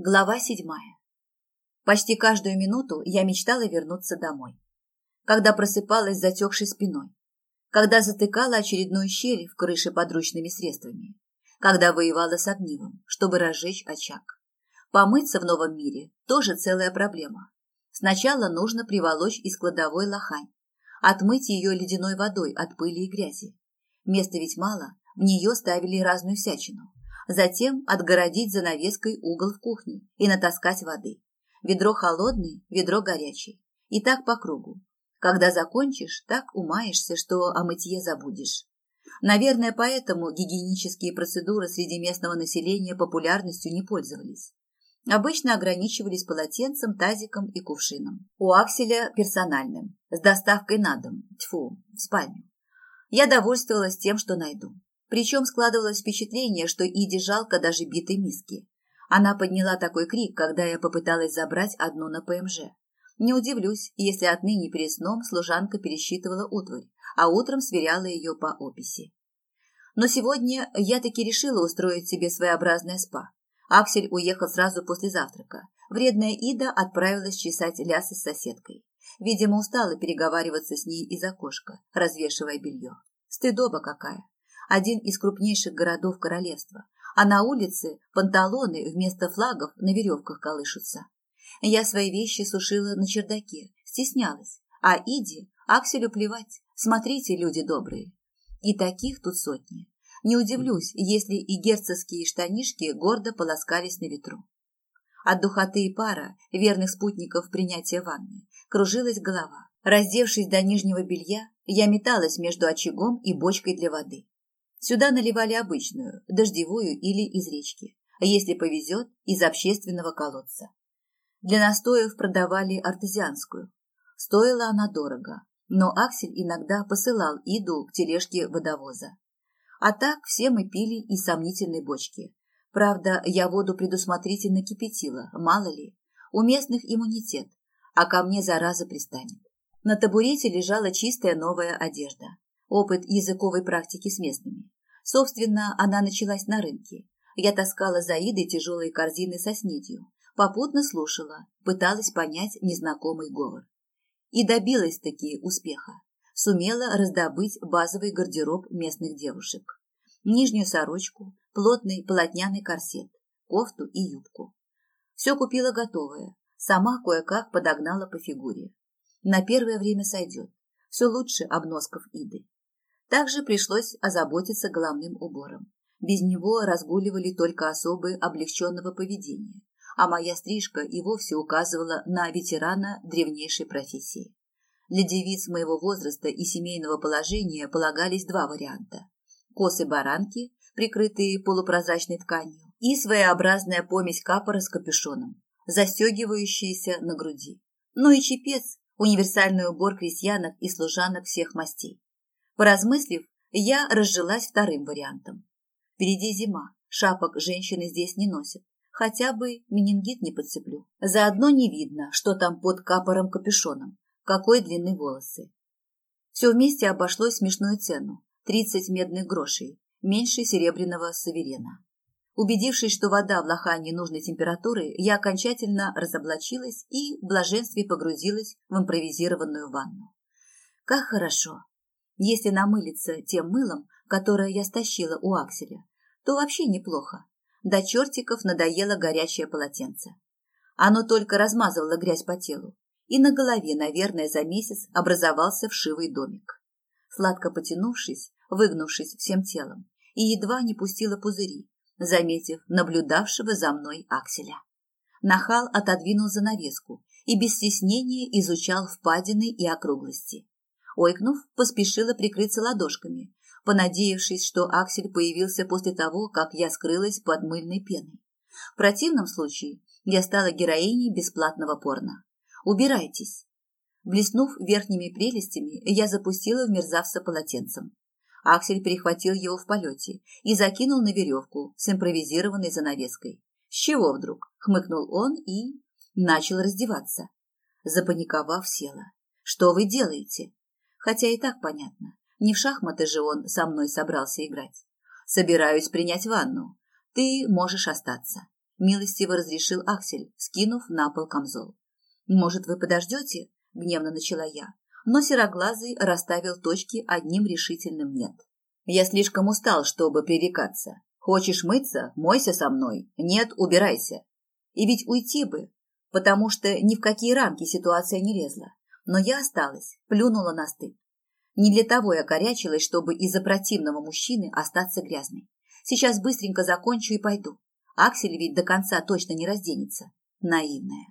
Глава седьмая. Почти каждую минуту я мечтала вернуться домой. Когда просыпалась с затекшей спиной. Когда затыкала очередную щель в крыше подручными средствами. Когда воевала с огнивом, чтобы разжечь очаг. Помыться в новом мире – тоже целая проблема. Сначала нужно приволочь из кладовой лохань. Отмыть ее ледяной водой от пыли и грязи. Места ведь мало, в нее ставили разную всячину Затем отгородить занавеской угол в кухне и натаскать воды. Ведро холодное, ведро горячее. И так по кругу. Когда закончишь, так умаешься, что о мытье забудешь. Наверное, поэтому гигиенические процедуры среди местного населения популярностью не пользовались. Обычно ограничивались полотенцем, тазиком и кувшином. У Акселя персональным, с доставкой на дом, тьфу, в спальню. Я довольствовалась тем, что найду. Причем складывалось впечатление, что Иде жалко даже битой миски. Она подняла такой крик, когда я попыталась забрать одну на ПМЖ. Не удивлюсь, если отныне перед сном служанка пересчитывала утварь, а утром сверяла ее по описи. Но сегодня я таки решила устроить себе своеобразное спа. Аксель уехал сразу после завтрака. Вредная Ида отправилась чесать лясы с соседкой. Видимо, устала переговариваться с ней из окошка, развешивая белье. Стыдоба какая один из крупнейших городов королевства, а на улице панталоны вместо флагов на веревках колышутся. Я свои вещи сушила на чердаке, стеснялась, а Иди, Акселю плевать, смотрите, люди добрые. И таких тут сотни. Не удивлюсь, если и герцогские штанишки гордо полоскались на ветру. От духоты и пара, верных спутников принятия ванны, кружилась голова. Раздевшись до нижнего белья, я металась между очагом и бочкой для воды. Сюда наливали обычную, дождевую или из речки, а если повезет, из общественного колодца. Для настоев продавали артезианскую. Стоила она дорого, но Аксель иногда посылал Иду к тележке водовоза. А так все мы пили из сомнительной бочки. Правда, я воду предусмотрительно кипятила, мало ли. У местных иммунитет, а ко мне зараза пристанет. На табурете лежала чистая новая одежда опыт языковой практики с местными. Собственно, она началась на рынке. Я таскала за Идой тяжелые корзины со снедью, попутно слушала, пыталась понять незнакомый говор. И добилась-таки успеха. Сумела раздобыть базовый гардероб местных девушек. Нижнюю сорочку, плотный полотняный корсет, кофту и юбку. Все купила готовое, сама кое-как подогнала по фигуре. На первое время сойдет. Все лучше обносков Иды. Также пришлось озаботиться головным убором. Без него разгуливали только особы облегченного поведения, а моя стрижка и вовсе указывала на ветерана древнейшей профессии. Для девиц моего возраста и семейного положения полагались два варианта. Косы-баранки, прикрытые полупрозрачной тканью, и своеобразная помесь капора с капюшоном, застегивающаяся на груди. Ну и чепец, универсальный убор крестьянок и служанок всех мастей. Поразмыслив, я разжилась вторым вариантом. Впереди зима, шапок женщины здесь не носят. Хотя бы менингит не подцеплю. Заодно не видно, что там под капором-капюшоном, какой длины волосы. Все вместе обошлось смешную цену – 30 медных грошей, меньше серебряного саверена. Убедившись, что вода в лохане нужной температуры, я окончательно разоблачилась и в блаженстве погрузилась в импровизированную ванну. Как хорошо! Если намылиться тем мылом, которое я стащила у Акселя, то вообще неплохо. До чертиков надоело горячее полотенце. Оно только размазывало грязь по телу, и на голове, наверное, за месяц образовался вшивый домик. Сладко потянувшись, выгнувшись всем телом, и едва не пустила пузыри, заметив наблюдавшего за мной Акселя. Нахал отодвинул занавеску и без стеснения изучал впадины и округлости. Ойкнув, поспешила прикрыться ладошками, понадеявшись, что Аксель появился после того, как я скрылась под мыльной пеной. В противном случае я стала героиней бесплатного порно. Убирайтесь. Блеснув верхними прелестями, я запустила в мерзавца полотенцем. Аксель перехватил его в полете и закинул на веревку с импровизированной занавеской. «С чего вдруг?» — хмыкнул он и... начал раздеваться. Запаниковав, села. «Что вы делаете?» Хотя и так понятно. Не в шахматы же он со мной собрался играть. Собираюсь принять ванну. Ты можешь остаться. Милостиво разрешил Аксель, скинув на пол камзол. Может, вы подождете? Гневно начала я. Но сероглазый расставил точки одним решительным «нет». Я слишком устал, чтобы пререкаться. Хочешь мыться? Мойся со мной. Нет, убирайся. И ведь уйти бы, потому что ни в какие рамки ситуация не лезла. Но я осталась, плюнула на стыд. Не для того я корячилась, чтобы из-за противного мужчины остаться грязной. Сейчас быстренько закончу и пойду. Аксель ведь до конца точно не разденется. Наивная.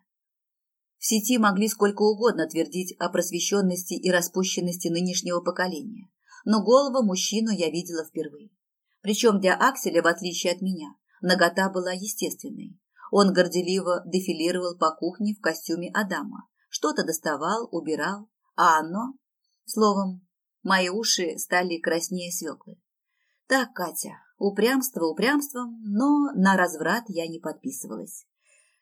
В сети могли сколько угодно твердить о просвещенности и распущенности нынешнего поколения. Но голову мужчину я видела впервые. Причем для Акселя, в отличие от меня, нагота была естественной. Он горделиво дефилировал по кухне в костюме Адама. Что-то доставал, убирал, а оно... Словом, мои уши стали краснее свеклы. Так, Катя, упрямство упрямством, но на разврат я не подписывалась.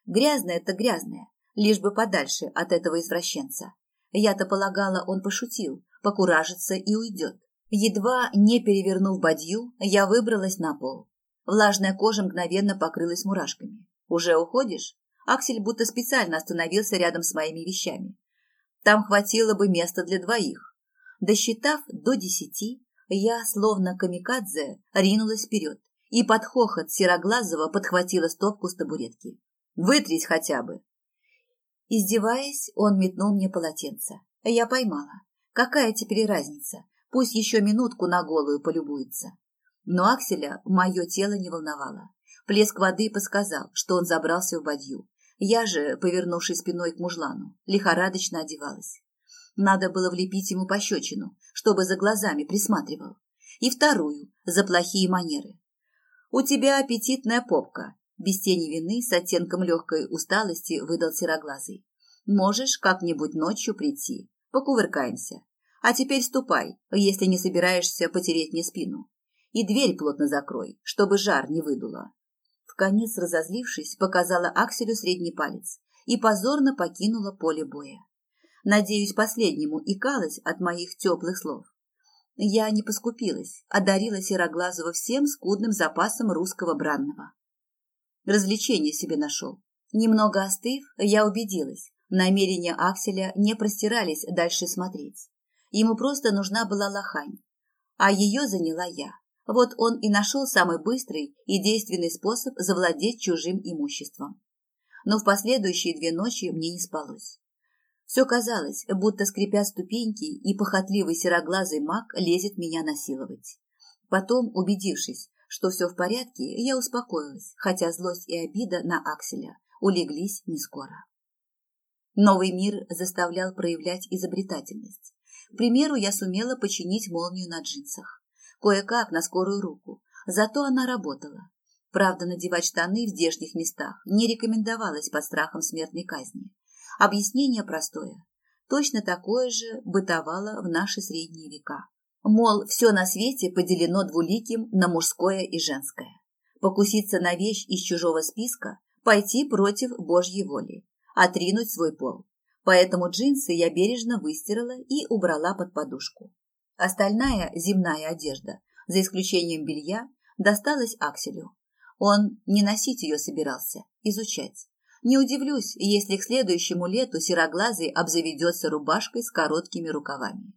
Грязное-то грязное, лишь бы подальше от этого извращенца. Я-то полагала, он пошутил, покуражится и уйдет. Едва не перевернув бадью, я выбралась на пол. Влажная кожа мгновенно покрылась мурашками. «Уже уходишь?» Аксель будто специально остановился рядом с моими вещами. Там хватило бы места для двоих. Досчитав до десяти, я, словно камикадзе, ринулась вперед и под хохот Сероглазого подхватила стопку с табуретки. «Вытрись хотя бы!» Издеваясь, он метнул мне полотенце. Я поймала. Какая теперь разница? Пусть еще минутку на голую полюбуется. Но Акселя мое тело не волновало. Плеск воды подсказал, что он забрался в бадью. Я же, повернувшись спиной к мужлану, лихорадочно одевалась. Надо было влепить ему пощечину, чтобы за глазами присматривал. И вторую, за плохие манеры. «У тебя аппетитная попка», – без тени вины с оттенком легкой усталости выдал сероглазый. «Можешь как-нибудь ночью прийти. Покувыркаемся. А теперь ступай, если не собираешься потереть мне спину. И дверь плотно закрой, чтобы жар не выдуло. В конец разозлившись, показала Акселю средний палец и позорно покинула поле боя. Надеюсь, последнему икалась от моих теплых слов. Я не поскупилась, одарила Сероглазого всем скудным запасом русского бранного. Развлечение себе нашел. Немного остыв, я убедилась, намерения Акселя не простирались дальше смотреть. Ему просто нужна была лохань, а ее заняла я. Вот он и нашел самый быстрый и действенный способ завладеть чужим имуществом. Но в последующие две ночи мне не спалось. Все казалось, будто скрипя ступеньки, и похотливый сероглазый маг лезет меня насиловать. Потом, убедившись, что все в порядке, я успокоилась, хотя злость и обида на Акселя улеглись не скоро. Новый мир заставлял проявлять изобретательность. К примеру, я сумела починить молнию на джинсах. Кое-как, на скорую руку. Зато она работала. Правда, надевать штаны в здешних местах не рекомендовалось под страхом смертной казни. Объяснение простое. Точно такое же бытовало в наши средние века. Мол, все на свете поделено двуликим на мужское и женское. Покуситься на вещь из чужого списка, пойти против Божьей воли, отринуть свой пол. Поэтому джинсы я бережно выстирала и убрала под подушку. Остальная земная одежда, за исключением белья, досталась Акселю. Он не носить ее собирался, изучать. Не удивлюсь, если к следующему лету сероглазый обзаведется рубашкой с короткими рукавами.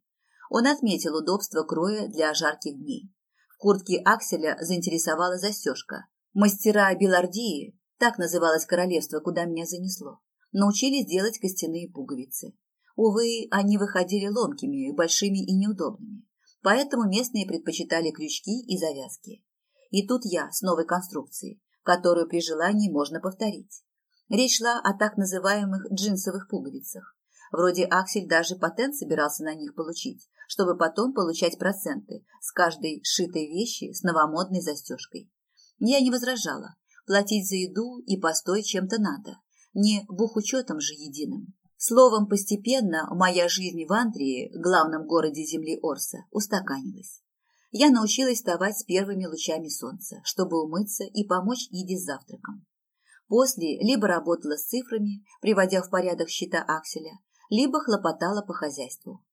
Он отметил удобство кроя для жарких дней. В куртке Акселя заинтересовала застежка. Мастера Белардии, так называлось королевство, куда меня занесло, научились делать костяные пуговицы. Увы, они выходили ломкими, большими и неудобными, поэтому местные предпочитали крючки и завязки. И тут я с новой конструкцией, которую при желании можно повторить. Речь шла о так называемых джинсовых пуговицах. Вроде Аксель даже патент собирался на них получить, чтобы потом получать проценты с каждой сшитой вещи с новомодной застежкой. Я не возражала. Платить за еду и постой чем-то надо. Не бухучетом же единым. Словом, постепенно моя жизнь в Андрии, главном городе земли Орса, устаканилась. Я научилась вставать с первыми лучами солнца, чтобы умыться и помочь Иде с завтраком. После либо работала с цифрами, приводя в порядок счета Акселя, либо хлопотала по хозяйству.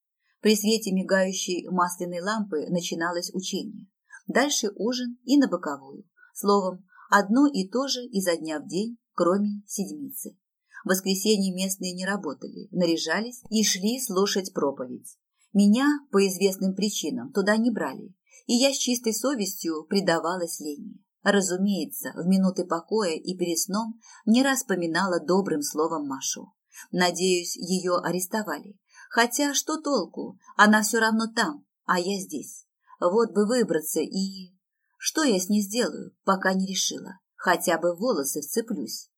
При свете мигающей масляной лампы начиналось учение. Дальше ужин и на боковую. Словом, Одно и то же изо дня в день, кроме седмицы. В воскресенье местные не работали, наряжались и шли слушать проповедь. Меня, по известным причинам, туда не брали, и я с чистой совестью предавалась лени. Разумеется, в минуты покоя и перед сном не раз поминала добрым словом Машу. Надеюсь, ее арестовали. Хотя что толку? Она все равно там, а я здесь. Вот бы выбраться и... Что я с ней сделаю, пока не решила. Хотя бы волосы вцеплюсь.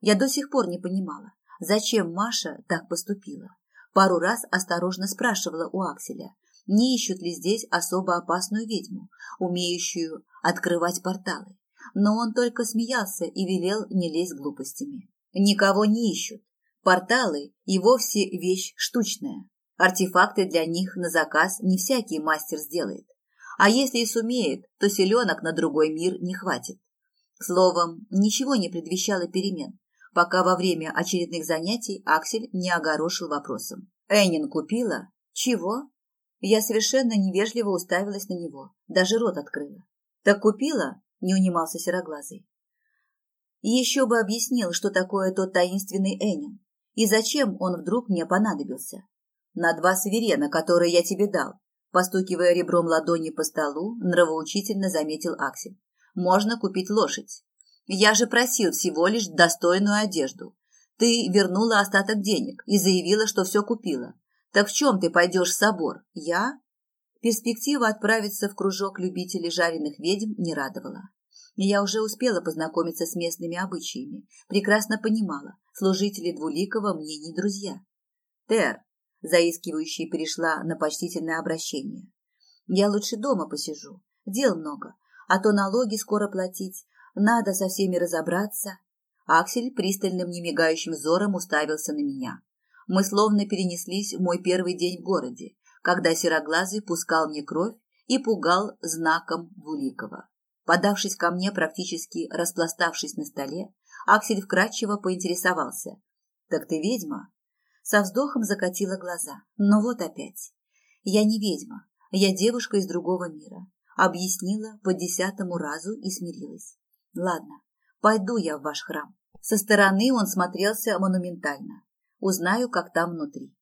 Я до сих пор не понимала, зачем Маша так поступила. Пару раз осторожно спрашивала у Акселя, не ищут ли здесь особо опасную ведьму, умеющую открывать порталы. Но он только смеялся и велел не лезть глупостями. Никого не ищут. Порталы и вовсе вещь штучная. Артефакты для них на заказ не всякий мастер сделает. А если и сумеет, то селенок на другой мир не хватит. Словом, ничего не предвещало перемен, пока во время очередных занятий Аксель не огорошил вопросом. «Эннин купила? Чего?» Я совершенно невежливо уставилась на него, даже рот открыла. «Так купила?» – не унимался сероглазый. Еще бы объяснил, что такое тот таинственный Эннин, и зачем он вдруг мне понадобился. На два саверена, которые я тебе дал, постукивая ребром ладони по столу, нравоучительно заметил Аксель. Можно купить лошадь. Я же просил всего лишь достойную одежду. Ты вернула остаток денег и заявила, что все купила. Так в чем ты пойдешь в собор? Я? Перспектива отправиться в кружок любителей жареных ведьм не радовала. Я уже успела познакомиться с местными обычаями, прекрасно понимала, служители Двуликова мне не друзья. Тер, заискивающая перешла на почтительное обращение. Я лучше дома посижу, дел много, а то налоги скоро платить, надо со всеми разобраться. Аксель пристальным немигающим взором уставился на меня. Мы словно перенеслись в мой первый день в городе, когда Сероглазый пускал мне кровь и пугал знаком Двуликова. Подавшись ко мне, практически распластавшись на столе, Аксель вкратчиво поинтересовался. «Так ты ведьма?» Со вздохом закатила глаза. «Ну вот опять. Я не ведьма, я девушка из другого мира», объяснила по десятому разу и смирилась. «Ладно, пойду я в ваш храм». Со стороны он смотрелся монументально. Узнаю, как там внутри.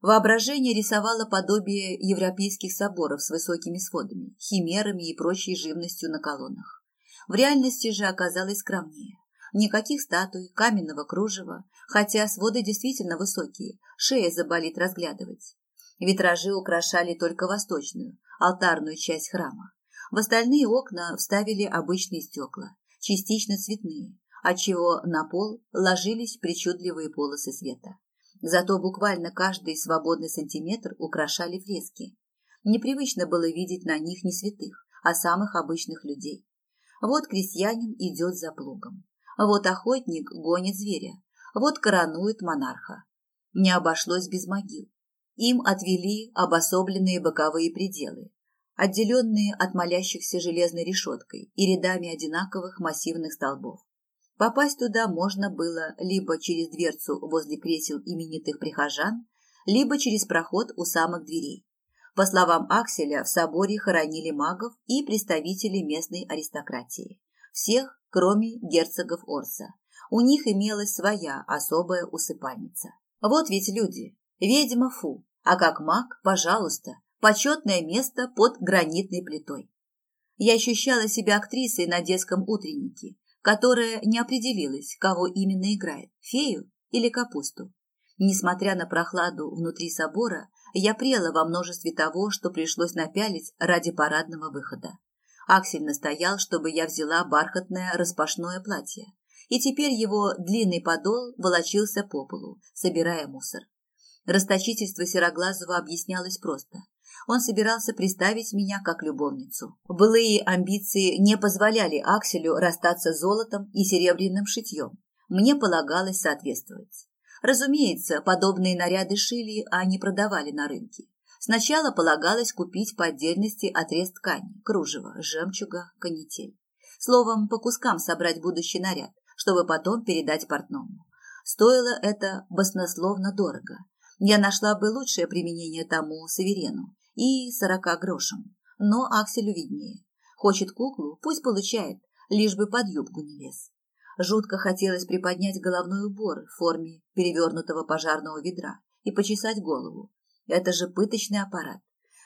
Воображение рисовало подобие европейских соборов с высокими сводами, химерами и прочей живностью на колоннах. В реальности же оказалось скромнее. Никаких статуй, каменного кружева, хотя своды действительно высокие, шея заболит разглядывать. Витражи украшали только восточную, алтарную часть храма. В остальные окна вставили обычные стекла, частично цветные, отчего на пол ложились причудливые полосы света. Зато буквально каждый свободный сантиметр украшали фрески. Непривычно было видеть на них не святых, а самых обычных людей. Вот крестьянин идет за плугом, вот охотник гонит зверя, вот коронует монарха. Не обошлось без могил. Им отвели обособленные боковые пределы, отделенные от молящихся железной решеткой и рядами одинаковых массивных столбов. Попасть туда можно было либо через дверцу возле кресел именитых прихожан, либо через проход у самых дверей. По словам Акселя, в соборе хоронили магов и представителей местной аристократии. Всех, кроме герцогов Орса. У них имелась своя особая усыпальница. Вот ведь люди. Ведьма фу, а как маг, пожалуйста, почетное место под гранитной плитой. Я ощущала себя актрисой на детском утреннике, которая не определилась, кого именно играет – фею или капусту. Несмотря на прохладу внутри собора, я прела во множестве того, что пришлось напялить ради парадного выхода. Аксель настоял, чтобы я взяла бархатное распашное платье, и теперь его длинный подол волочился по полу, собирая мусор. Расточительство Сероглазого объяснялось просто. Он собирался приставить меня как любовницу. Былые амбиции не позволяли Акселю расстаться с золотом и серебряным шитьем. Мне полагалось соответствовать. Разумеется, подобные наряды шили, а не продавали на рынке. Сначала полагалось купить по отдельности отрез ткани, кружева, жемчуга, канитель. Словом, по кускам собрать будущий наряд, чтобы потом передать портному. Стоило это баснословно дорого. Я нашла бы лучшее применение тому саверену и сорока грошам. Но Акселю виднее. Хочет куклу, пусть получает, лишь бы под юбку не лез. Жутко хотелось приподнять головной убор в форме перевернутого пожарного ведра и почесать голову. Это же пыточный аппарат.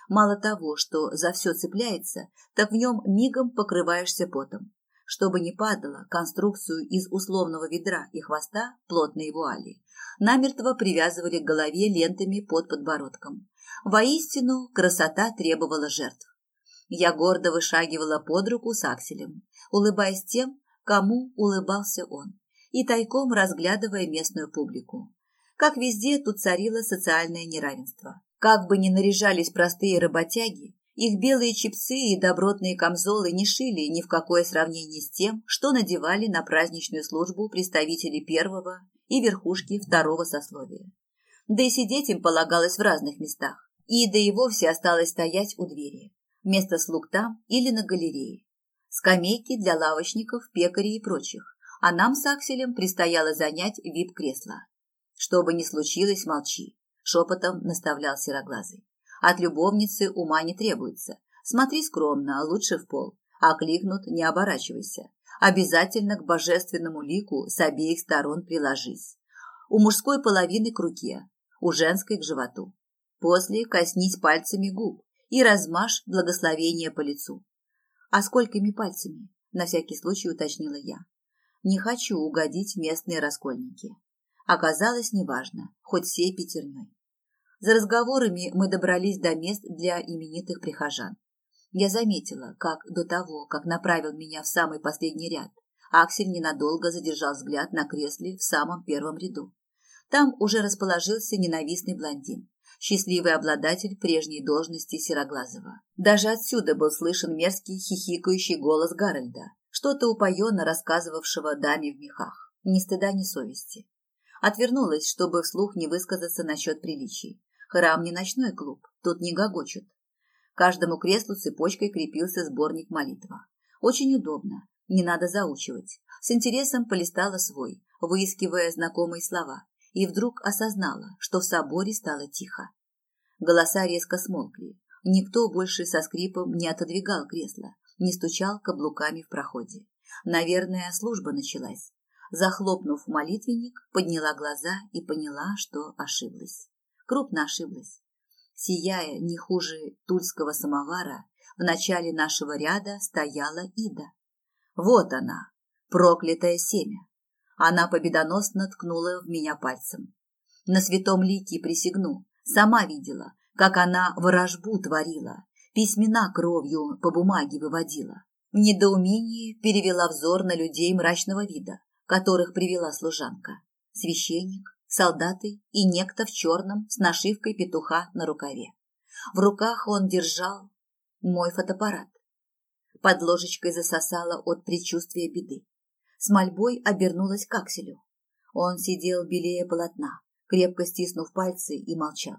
Мало того, что за все цепляется, так в нем мигом покрываешься потом. Чтобы не падало, конструкцию из условного ведра и хвоста, плотной вуали, намертво привязывали к голове лентами под подбородком. Воистину, красота требовала жертв. Я гордо вышагивала под руку с Акселем, улыбаясь тем, кому улыбался он, и тайком разглядывая местную публику. Как везде, тут царило социальное неравенство. Как бы ни наряжались простые работяги, их белые чипцы и добротные камзолы не шили ни в какое сравнение с тем, что надевали на праздничную службу представители первого и верхушки второго сословия. Да и сидеть им полагалось в разных местах. Ида и вовсе осталась стоять у двери. Место слуг там или на галерее. Скамейки для лавочников, пекарей и прочих. А нам с Акселем предстояло занять вип-кресло. Что бы ни случилось, молчи шепотом наставлял сероглазый. От любовницы ума не требуется. Смотри скромно, лучше в пол. А кликнут, не оборачивайся. Обязательно к божественному лику с обеих сторон приложись. У мужской половины к руке, у женской к животу. После коснись пальцами губ и размажь благословение по лицу. А сколькими пальцами? На всякий случай уточнила я. Не хочу угодить местные раскольники. Оказалось неважно, хоть всей пятерней. За разговорами мы добрались до мест для именитых прихожан. Я заметила, как до того, как направил меня в самый последний ряд, Аксель ненадолго задержал взгляд на кресле в самом первом ряду. Там уже расположился ненавистный блондин, счастливый обладатель прежней должности Сероглазого. Даже отсюда был слышен мерзкий хихикающий голос Гарольда, что-то упоенно рассказывавшего даме в мехах. Ни стыда, ни совести. Отвернулась, чтобы вслух не высказаться насчет приличий. Храм не ночной клуб, тут не гогочут. Каждому креслу цепочкой крепился сборник молитва. Очень удобно, не надо заучивать. С интересом полистала свой, выискивая знакомые слова, и вдруг осознала, что в соборе стало тихо. Голоса резко смолкли. Никто больше со скрипом не отодвигал кресло, не стучал каблуками в проходе. Наверное, служба началась. Захлопнув молитвенник, подняла глаза и поняла, что ошиблась. Крупно ошиблась. Сияя не хуже тульского самовара, в начале нашего ряда стояла Ида. Вот она, проклятое семя. Она победоносно ткнула в меня пальцем. На святом лике присягну, сама видела, как она ворожбу творила, письмена кровью по бумаге выводила. В недоумении перевела взор на людей мрачного вида которых привела служанка. Священник, солдаты и некто в черном с нашивкой петуха на рукаве. В руках он держал мой фотоаппарат. Под ложечкой засосала от предчувствия беды. С мольбой обернулась к Акселю. Он сидел белее полотна, крепко стиснув пальцы и молчал.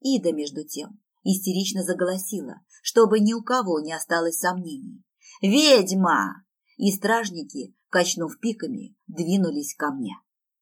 Ида, между тем, истерично заголосила, чтобы ни у кого не осталось сомнений. «Ведьма!» И стражники качнув пиками, двинулись ко мне.